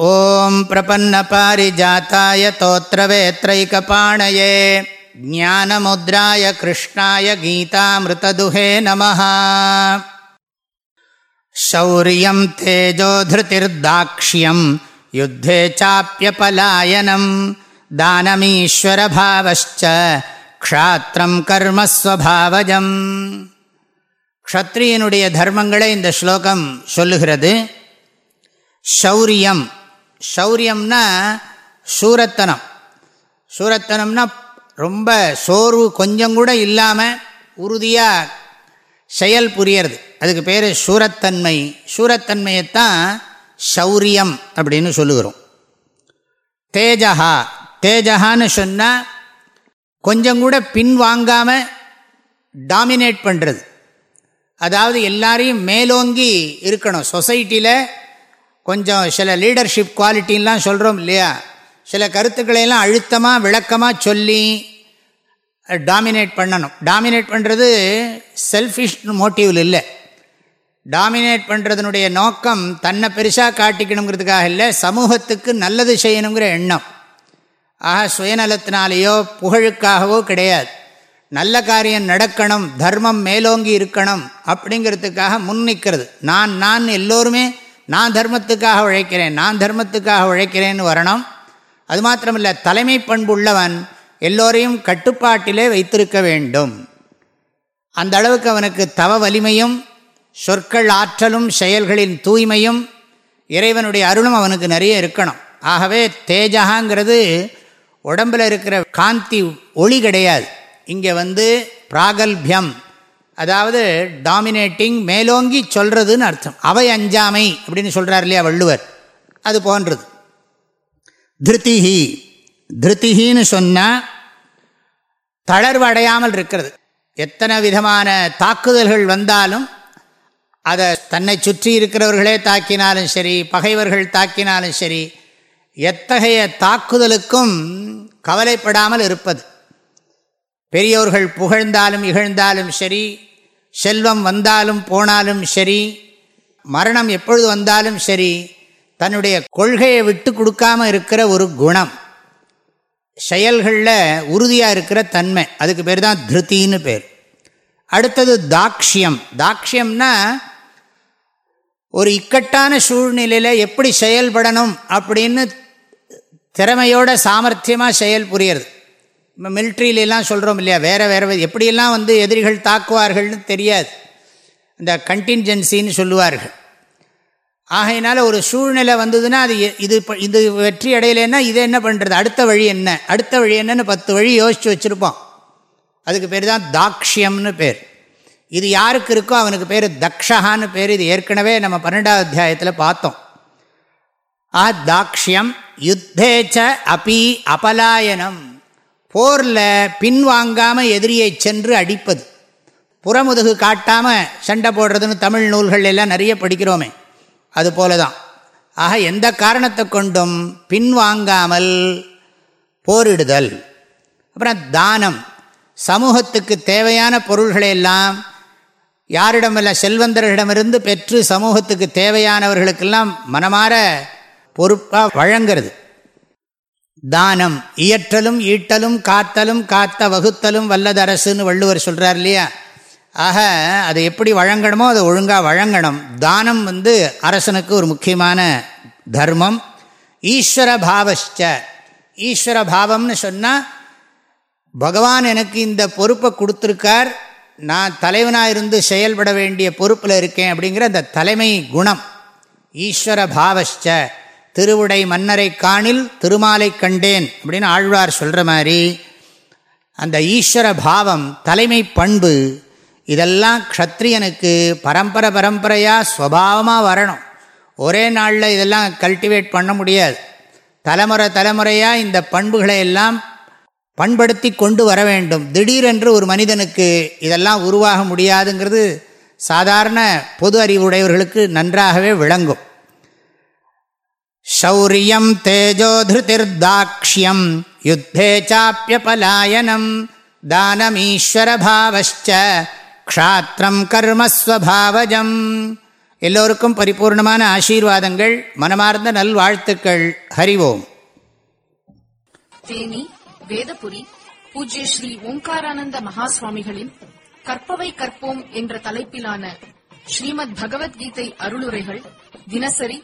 ॐ प्रपन्नपारिजाताय तोत्रवेत्रैकपाणये ज्ञानमुद्राय कृष्णाय गीतामृतदुहे नमः शौर्यं तेजोधृतिर्दाक्ष्यं युद्धे चाप्यपलायनं दानमीश्वरभावश्च க்ஷாத்திரம் கர்மஸ்வபாவஜம் க்ஷத்ரியனுடைய தர்மங்களை இந்த ஸ்லோகம் சொல்லுகிறது ஷௌரியம் சௌரியம்னா சூரத்தனம். சூரத்தனம்னா ரொம்ப சோர்வு கொஞ்சம் கூட இல்லாமல் உறுதியாக செயல் புரியறது. அதுக்கு பேர் சூரத்தன்மை. சூரத்தன்மையைத்தான் ஷௌரியம் அப்படின்னு சொல்லுகிறோம். தேஜஹா. தேஜஹான்னு சொன்னால் கொஞ்சம் கூட பின்வாங்காமல் டாமினேட் பண்ணுறது அதாவது எல்லாரையும் மேலோங்கி இருக்கணும். சொசைட்டியில் கொஞ்சம் சில லீடர்ஷிப் குவாலிட்டின்லாம் சொல்கிறோம் இல்லையா? சில கருத்துக்களையெல்லாம் அழுத்தமாக விளக்கமாக சொல்லி டாமினேட் பண்ணணும். டாமினேட் பண்ணுறது செல்ஃபிஷ் மோட்டிவில் இல்லை. டாமினேட் பண்ணுறதுனுடைய நோக்கம் தன்னை பெருசாக காட்டிக்கணுங்கிறதுக்காக இல்லை சமூகத்துக்கு நல்லது செய்யணுங்கிற எண்ணம். ஆக சுயநலத்தினாலேயோ புகழுக்காகவோ கிடையாது. நல்ல காரியம் நடக்கணும் தர்மம் மேலோங்கி இருக்கணும் அப்படிங்கிறதுக்காக முன்னிக்கிறது நான் நான் எல்லோருமே நான் தர்மத்துக்காக உழைக்கிறேன் நான் தர்மத்துக்காக உழைக்கிறேன்னு வரணும். அது மாத்திரமில்லை தலைமை பண்புள்ளவன் எல்லோரையும் கட்டுப்பாட்டிலே வைத்திருக்க வேண்டும். அந்த அளவுக்கு அவனுக்கு தவ வலிமையும் சொற்கள் ஆற்றலும் செயல்களின் தூய்மையும் இறைவனுடைய அருளும் அவனுக்கு நிறைய இருக்கணும். ஆகவே தேஜகாங்கிறது உடம்பில் இருக்கிற காந்தி ஒளி கிடையாது. இங்கே வந்து பிராகல்பியம் அதாவது டாமினேட்டிங் மேலோங்கி சொல்கிறதுன்னு அர்த்தம். அவை அஞ்சாமை அப்படின்னு சொல்கிறார் இல்லையா வள்ளுவர். அது போன்றது. திருத்திஹி. திருத்திஹின்னு சொன்னால் தளர்வு அடையாமல் இருக்கிறது. எத்தனை விதமான தாக்குதல்கள் வந்தாலும் அதை தன்னை சுற்றி இருக்கிறவர்களே தாக்கினாலும் சரி பகைவர்கள் தாக்கினாலும் சரி எத்தகைய தாக்குதலுக்கும் கவலைப்படாமல் இருப்பது. பெரியோர்கள் புகழ்ந்தாலும் இகழ்ந்தாலும் சரி செல்வம் வந்தாலும் போனாலும் சரி மரணம் எப்பொழுது வந்தாலும் சரி தன்னுடைய கொள்கையை விட்டு கொடுக்காமல் இருக்கிற ஒரு குணம். செயல்களில் உறுதியாக இருக்கிற தன்மை. அதுக்கு பேர் தான் திருத்தின்னு பேர். அடுத்தது தாக்ஷியம். தாக்ஷியம்னா ஒரு இக்கட்டான சூழ்நிலையில் எப்படி செயல்படணும் அப்படின்னு திறமையோட சாமர்த்தியமாக செயல் புரியறது. மிலிட்ரியிலலாம் சொல்கிறோம் இல்லையா? வேறு வேறு எப்படியெல்லாம் வந்து எதிரிகள் தாக்குவார்கள்னு தெரியாது. இந்த கண்டின்ஜென்சின்னு சொல்லுவார்கள். ஆகையினால ஒரு சூழ்நிலை வந்ததுன்னா அது இது இது வெற்றி அடையலைன்னா இதை என்ன பண்ணுறது அடுத்த வழி என்ன? அடுத்த வழி என்னன்னு பத்து வழி யோசித்து வச்சுருப்போம். அதுக்கு பேர் தான் தாக்ஷியம்னு பேர். இது யாருக்கு இருக்கோ அவனுக்கு பேர் தக்ஷகான்னு பேர். இது ஏற்கனவே நம்ம பன்னெண்டாவது அத்தியாயத்தில் பார்த்தோம். ஆ தாக்ஷியம் யுத்தேச்ச அபி அபலாயனம். போரில் பின்வாங்காமல் எதிரியை சென்று அடிப்பது. புறமுதுகு காட்டாமல் சண்டை போடுறதுன்னு தமிழ் நூல்கள் எல்லாம் நிறைய படிக்கிறோமே. அது போல தான் ஆக எந்த காரணத்தை கொண்டும் பின்வாங்காமல் போரிடுதல். அப்புறம் தானம். சமூகத்துக்கு தேவையான பொருள்களை எல்லாம் யாரிடமில்ல செல்வந்தர்களிடமிருந்து பெற்று சமூகத்துக்கு தேவையானவர்களுக்கெல்லாம் மனமாற பொறுப்பாக வழங்கிறது. தானம் இயற்றலும் ஈட்டலும் காத்தலும் காத்த வகுத்தலும் வல்லதரசுன்னு வள்ளுவர் சொல்கிறார் இல்லையா? ஆக அதை எப்படி வழங்கணுமோ அதை ஒழுங்காக வழங்கணும். தானம் வந்து அரசனுக்கு ஒரு முக்கியமான தர்மம். ஈஸ்வர பாவச்ச ஈஸ்வர பாவம்னு சொன்னால் பகவான் எனக்கு இந்த பொறுப்பை கொடுத்துருக்கார். நான் தலைவனாக இருந்து செயல்பட வேண்டிய பொறுப்பில் இருக்கேன் அப்படிங்கிற அந்த தலைமை குணம். ஈஸ்வர பாவச்ச திருவுடை மன்னரை காணில் திருமாலை கண்டேன் அப்படின்னு ஆழ்வார் சொல்கிற மாதிரி அந்த ஈஸ்வர பாவம் தலைமை பண்பு இதெல்லாம் க்ஷத்ரியனுக்கு பரம்பரை பரம்பரையாக ஸ்வபாவமாக வரணும். ஒரே நாளில் இதெல்லாம் கல்டிவேட் பண்ண முடியாது. தலைமுறை தலைமுறையாக இந்த பண்புகளை எல்லாம் பண்படுத்தி கொண்டு வர வேண்டும். திடீரென்று ஒரு மனிதனுக்கு இதெல்லாம் உருவாக முடியாதுங்கிறது சாதாரண பொது அறிவுடையவர்களுக்கு நன்றாகவே விளங்கும். சௌரியம் தேஜோதிருதிர்தாட்சியம் யுத்தே சாப்பியபலாயனம் தானமீஸ்வரபாவச்ச க்ஷாத்திரம் கர்மஸ்வபாவஜம் எல்லோருக்கும் பரிபூர்ணமான ஆசீர்வாதங்கள் மனமார்ந்த நல்வாழ்த்துக்கள். ஹரிவோம் தேனி வேதபுரி பூஜ்ய ஸ்ரீ ஓம்காரானந்த மகாஸ்வாமிகளின் கற்பவை கற்போம் என்ற தலைப்பிலான ஸ்ரீமத் பகவத்கீதை அருளுரைகள் தினசரி